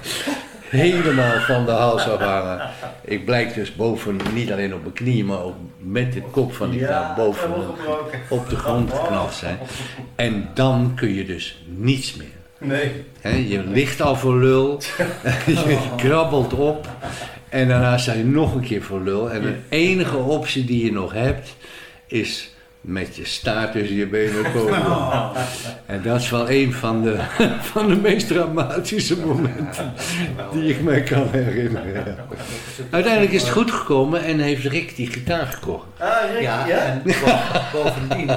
helemaal van de hals afhangen. Ik blijk dus boven, niet alleen op mijn knieën, maar ook met de kop van die Ja, boven op de grond geknald zijn. En dan kun je dus niets meer. Nee. Je ligt al voor lul, je krabbelt op en daarna sta je nog een keer voor lul. En de enige optie die je nog hebt is met je staart tussen je benen komen. En dat is wel een van de, van de meest dramatische momenten die ik mij kan herinneren. Uiteindelijk is het goed gekomen en heeft Rick die gitaar gekocht. Ah, Rick, ja. Ja, en bo- bovendien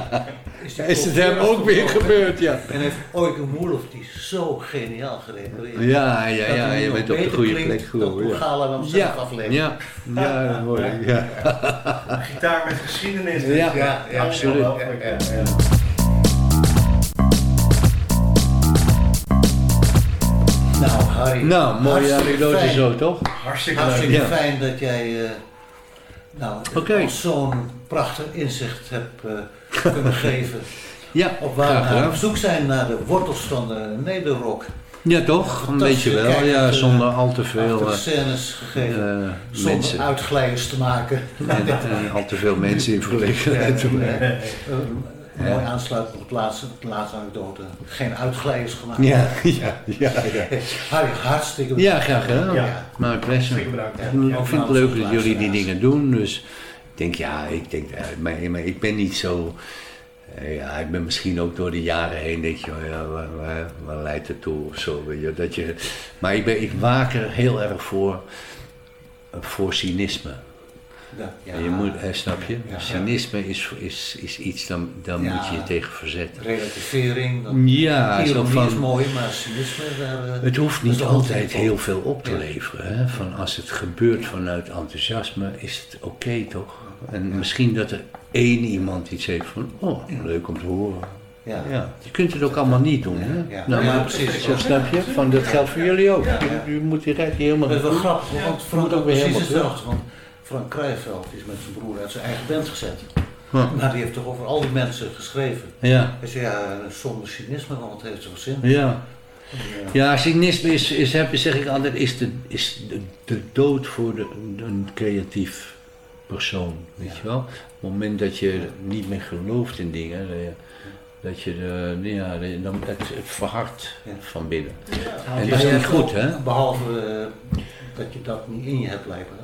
is, het hem ook weer gebeurd, ja. En heeft Oike Moelof die zo geniaal gerepareerd. Ja, ja, ja, je bent op de goede plek geworden, ja. Gala dan zelf Ja, afleveren. ja, ja, dat hoor ik, ja. Gitaar met geschiedenis. Ja, ja, absoluut. ongelooflijk, ja, ja. Nou, Harry. Nou, mooie hartstikke anekdote zo, toch? Hartstikke, leuk. Ja. fijn dat jij eh, nou, zo'n prachtig inzicht hebt eh, kunnen geven. Ja, op waar we op zoek zijn naar de wortels van de nederrock. Ja, toch? Een beetje wel, ja, zonder al te veel eh, scènes gegeven. eh, zonder mensen. uitglijders te maken. En, en al te veel mensen in verlegenheid te brengen. Eh, Mooi aansluitend op het laatste, de laatste anekdote. Geen uitglijders gemaakt. Ja, ja, ja, ja. Harry, hartstikke Ja, graag gedaan. Ja. Maar bedankt. Ik Ja, vind het leuk dat jullie die dingen doen. Dus denk, ja, ik denk, eh, maar, maar ik ben niet zo. eh, Ja, ik ben misschien ook door de jaren heen, denk je, oh ja, waar, waar, waar leidt het toe of zo. Weet je, dat je, maar ik, ben, ik waak er heel erg voor, eh, voor cynisme. Ja, je moet, hè, snap je? Ja. Cynisme is, is, is iets, dan, dan moet je je tegen verzetten. Relativering. dat- Ja, zo ironie van- is mooi, maar cynisme, daar... eh, Het hoeft niet altijd heel veel op te leveren. Hè? Van als het gebeurt vanuit enthousiasme, is het oké toch? En misschien dat er één iemand iets heeft van, oh, leuk om te horen. Ja. Je kunt het ook allemaal niet doen. Hè? Ja. Nou, Ja, maar precies. Zo snap je? Van, dat geldt voor jullie ook. Je, je moet die helemaal Dat is wel goed- grappig, want Frank ook weer precies hetzelfde. Want Frank Krijveld is met zijn broer uit zijn eigen band gezet. Ja. Maar die heeft toch over al die mensen geschreven. Ja. Hij zei, ja, zonder cynisme, want het heeft zoveel zin. Ja. Eh, Ja, cynisme is, is heb, zeg ik altijd, is de, is de, de dood voor de, een creatief persoon. Weet je wel? Op het moment dat je niet meer gelooft in dingen, dat je, dat je de, ja, de- dan, het, het verhardt van binnen. Nou, en dat is niet goed, hè? Behalve eh, dat je dat niet in je hebt blijven,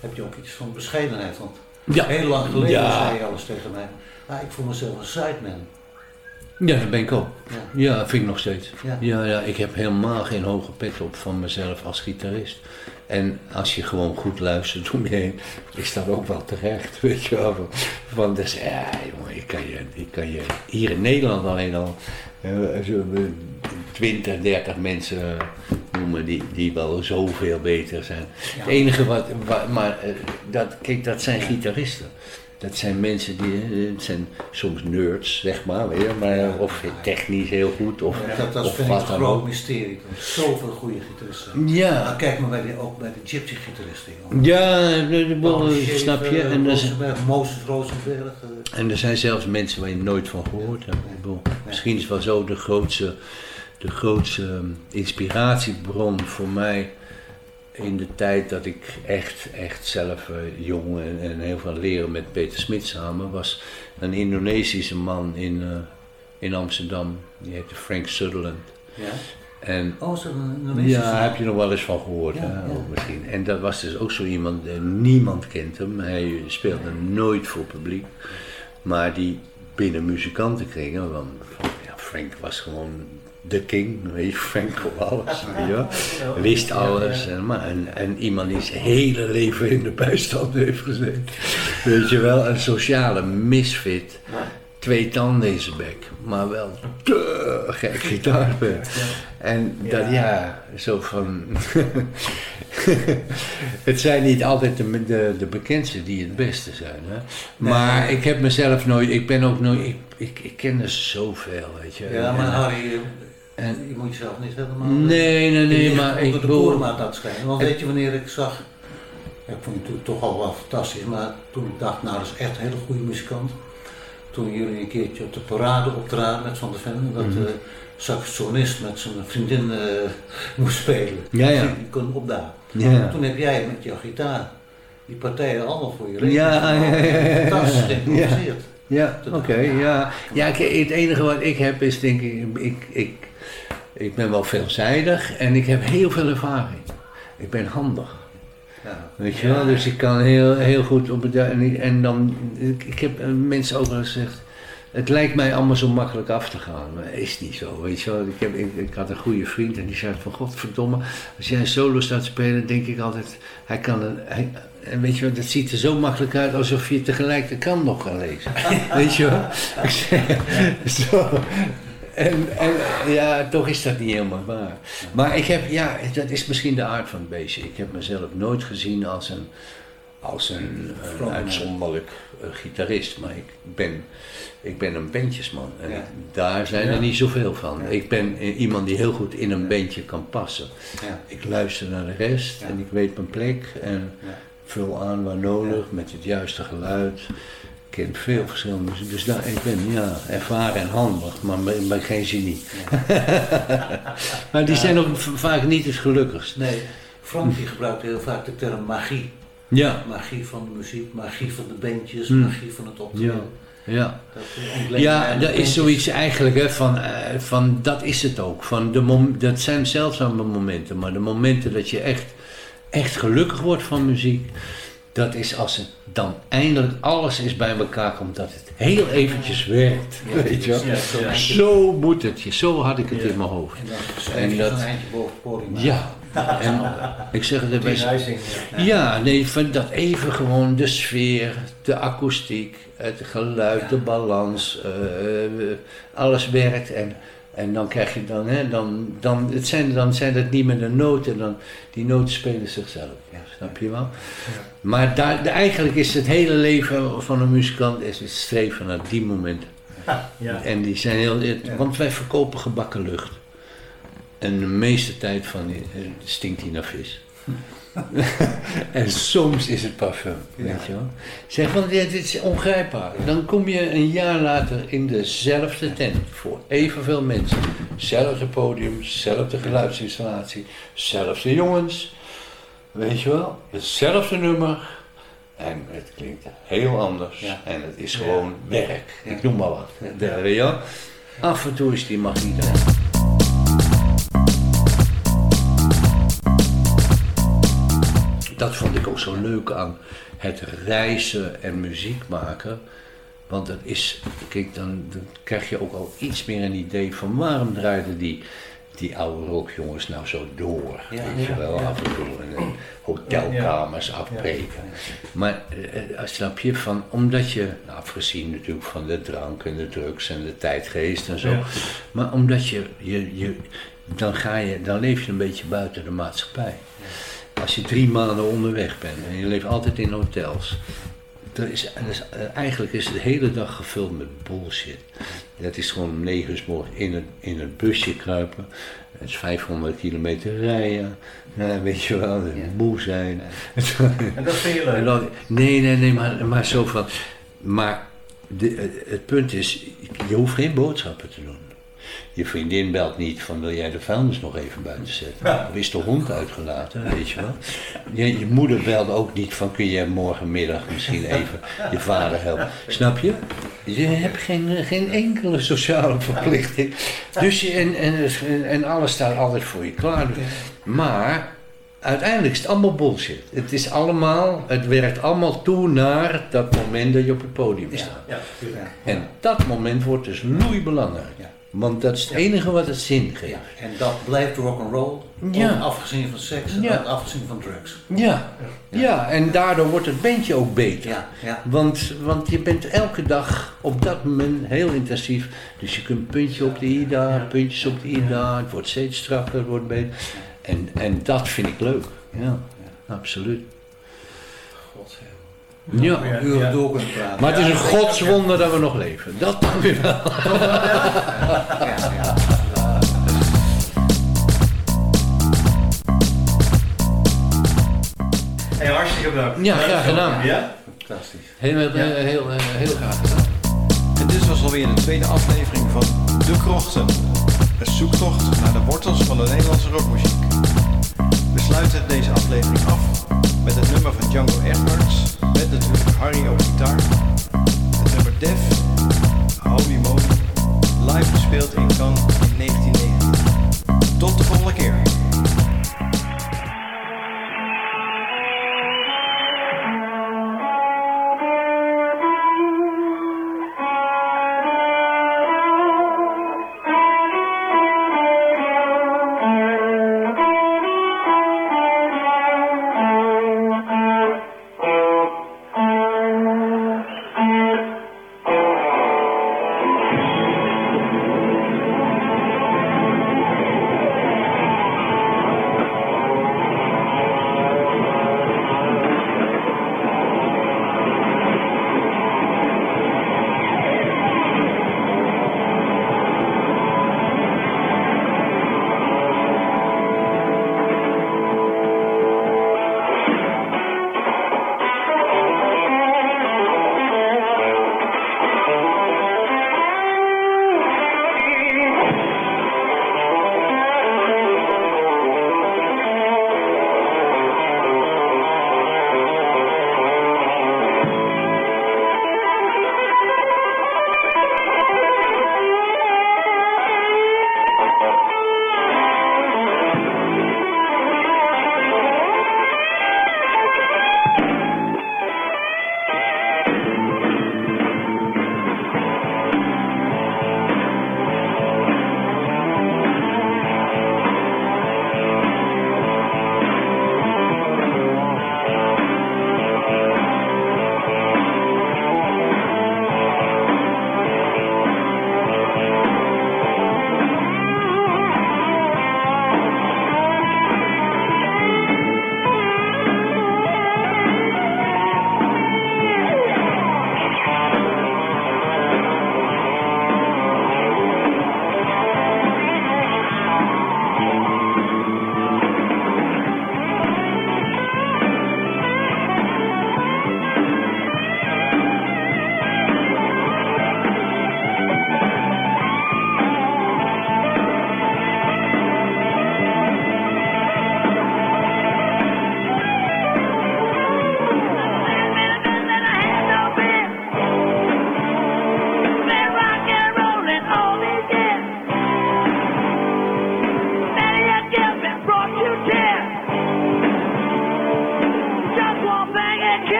heb je ook iets van bescheidenheid. Want Ja. heel lang geleden Ja. zei je alles tegen mij. Maar ik voel mezelf een sideman. Ja, dat ben ik ook. Ja. Ja, vind ik nog steeds. Ja. Ja. Ja, ik heb helemaal geen hoge pet op van mezelf als gitarist. En als je gewoon goed luistert om je heen, is dat ook wel terecht, weet je wel. Van, van dus, ja, jongen, ik kan, je, ik kan je hier in Nederland alleen al eh, 20, 30 mensen noemen die, die wel zoveel beter zijn. Het enige wat, wa- maar eh, dat, kijk, dat zijn gitaristen. Dat zijn mensen die, zijn soms nerds, zeg maar, weet je, maar of technisch heel goed, of, dat, dat of vind ik wat een groot mysterie. Zoveel goede gitaristen. Ja. Maar kijk maar bij die, ook bij de gypsy gitaristen. Ja, de- de- de- snap je? En er, Mozes Rosenberg. eh, en er zijn zelfs mensen waar je nooit van gehoord hebt. Misschien is wel zo de grootste, de grootste ehm, inspiratiebron voor mij in de tijd dat ik echt, echt zelf eh, jong en, en heel veel leren met Peter Smit samen, was een Indonesische man in, eh, in Amsterdam. Die heette Frank Sutherland. Ja. En, Oh, Indonesische Ja, heb je nog wel eens van gehoord, Ja, hè, ja. misschien. En dat was dus ook zo iemand, eh, niemand kent hem. Hij speelde nooit voor publiek. Maar die binnen muzikantenkringen, want ja, Frank was gewoon de king, weet je, kon alles, wist alles. En, maar, en, en iemand die zijn hele leven in de bijstand heeft gezeten. Weet je wel, een sociale misfit. Twee tanden in zijn bek, maar wel te gek gitaarspelen. En dat, ja, zo van... het zijn niet altijd de, de, de bekendste die het beste zijn, hè. Maar Nee. ik heb mezelf nooit, ik ben ook nooit, ik, ik, ik ken er zoveel, weet je. Ja, maar Harry, eh, en- je moet jezelf niet helemaal... Nee, nee, nee, je maar ik de boormaat laten schijnen. Want weet je wanneer ik zag... Ik vond toen toch al wel fantastisch, maar toen ik dacht, nou dat is echt een hele goede muzikant. Toen jullie een keertje op de parade optraden met Van der Ven, dat Mhm. de saxofonist met zijn vriendin eh, moest spelen. Ja, ja. Die, kon opdagen. Ja. Toen heb jij met jouw gitaar die partijen allemaal voor je rekening Ja, ja. Fantastisch geïmproviseerd. Ja, oké, ja. Ja, het enige wat ik heb is denk ik, ik, ik, ben wel veelzijdig en ik heb heel veel ervaring. Ik ben handig. Ja. Weet je wel, dus ik kan heel, heel goed op het... En, en dan, ik, ik heb eh, mensen ook wel gezegd, het lijkt mij allemaal zo makkelijk af te gaan, maar is niet zo, weet je wel. Ik, heb, ik, ik had een goede vriend en die zei van, godverdomme, als jij een solo staat spelen, denk ik altijd, hij kan. Hij, en weet je wel, dat ziet er zo makkelijk uit alsof je tegelijk de kant nog kan lezen. weet je wel? Ik zeg, zo. En, en ja, toch is dat niet helemaal waar. Maar ik heb, ja, dat is misschien de aard van het beestje. Ik heb mezelf nooit gezien als een, als een, een uitzonderlijk eh, gitarist. Maar ik ben, ik ben een bandjesman. En Ja. daar zijn Ja. er niet zoveel van. Ik ben eh, iemand die heel goed in een bandje kan passen. Ja. Ik luister naar de rest en ik weet mijn plek. En vul aan waar nodig met het juiste geluid. Ik ken veel verschillende muziek. Dus daar, ik ben ja, ervaren en handig, maar ben geen genie. maar die Ja. zijn ook vaak niet het gelukkigst. Nee, Frank die gebruikt heel vaak de term magie. Ja. Magie van de muziek, magie van de bandjes, Hmm. magie van het optreden. Ja. Dat Ja, dat is bandjes. zoiets eigenlijk, hè, van, eh, van dat is het ook. Van de mom dat zijn zeldzame momenten, maar de momenten dat je echt, echt gelukkig wordt van muziek, dat is als het dan eindelijk alles is bij elkaar komt, dat het heel eventjes werkt. Ja, weet je wel? ja, zo. Moet het, je, zo had ik het in mijn hoofd. En dan schrijf je zo'n eindje boven het podium. Ja, en ik zeg het huizing, ja. Ja, nee, van dat even gewoon de sfeer, de akoestiek, het geluid, de balans, eh, alles werkt. En, en dan krijg je dan, hè, dan, dan, het zijn, dan zijn het niet meer de noten, dan, die noten spelen zichzelf. Snap je wel? Maar daar, eigenlijk is het hele leven van een muzikant is het streven naar die momenten. Ja. En die zijn heel, want wij verkopen gebakken lucht. En de meeste tijd van die, eh, stinkt die naar vis. en soms is het parfum, weet je wel. Zeg, want dit is ongrijpbaar. Dan kom je een jaar later in dezelfde tent voor evenveel mensen. Zelfde podium, zelfde geluidsinstallatie, zelfde jongens. Weet je wel, hetzelfde nummer. En het klinkt heel anders. En het is gewoon werk. Ik noem maar wat. De, weet je wel? Af en toe is die mag niet aan. Dat vond ik ook zo leuk aan het reizen en muziek maken. Want dat is, kijk, dan, dan krijg je ook al iets meer een idee van waarom draaiden die, die oude rockjongens nou zo door. Ja, weet je wel, ja. af en toe hotelkamers afbreken. Maar eh, eh, snap je, van, omdat je, nou, afgezien natuurlijk van de drank en de drugs en de tijdgeest en zo, maar omdat je, je, je, dan, ga je, dan leef je een beetje buiten de maatschappij. Als je drie maanden onderweg bent en je leeft altijd in hotels. Dat is, is, eh, eigenlijk is het de hele dag gevuld met bullshit. Dat is gewoon om negen uur 's morgens in het, in het busje kruipen. Het is 500 kilometer rijden. Ja, weet je wel, moe zijn. En dat vind je leuk? Dan- nee, nee, nee, maar, maar zo van. Maar de, het- het punt is, je hoeft geen boodschappen te doen. Je vriendin belt niet van wil jij de vuilnis nog even buiten zetten? Of is de hond uitgelaten, weet je wel? Je, je moeder belt ook niet van kun jij morgenmiddag misschien even je vader helpen. Snap je? Je hebt geen, geen enkele sociale verplichting. Dus je, en, en, en alles staat altijd voor je klaar. Maar uiteindelijk is het allemaal bullshit. Het is allemaal, het werkt allemaal toe naar dat moment dat je op het podium staat. Ja. En dat moment wordt dus loeibelangrijk. Want dat is het enige wat het zin geeft. En dat blijft rock'n'roll, Ja. afgezien van seks en Ja. afgezien van drugs. Ja. ja, en daardoor wordt het bandje ook beter. ja. Want, want je bent elke dag op dat moment heel intensief. Dus je kunt puntje op de ida, puntjes op de ida. Het wordt steeds strakker, het wordt beter. En, en dat vind ik leuk. Ja, absoluut. Ja, uren door kunnen praten. Maar het is een godswonder dat we nog leven. Dat dan weer wel. Hey, hartstikke bedankt. Ja, graag gedaan. Ja? Fantastisch. Heel, heel, heel, eh, heel graag gedaan. En dit was alweer de tweede aflevering van De Krochten. Een zoektocht naar de wortels van de Nederlandse rockmuziek. We sluiten deze aflevering af met het nummer van Django Edwards. Met natuurlijk Harry op gitaar. Het nummer Def, Holy Moly, live gespeeld in Cannes in 1990. Tot de volgende keer.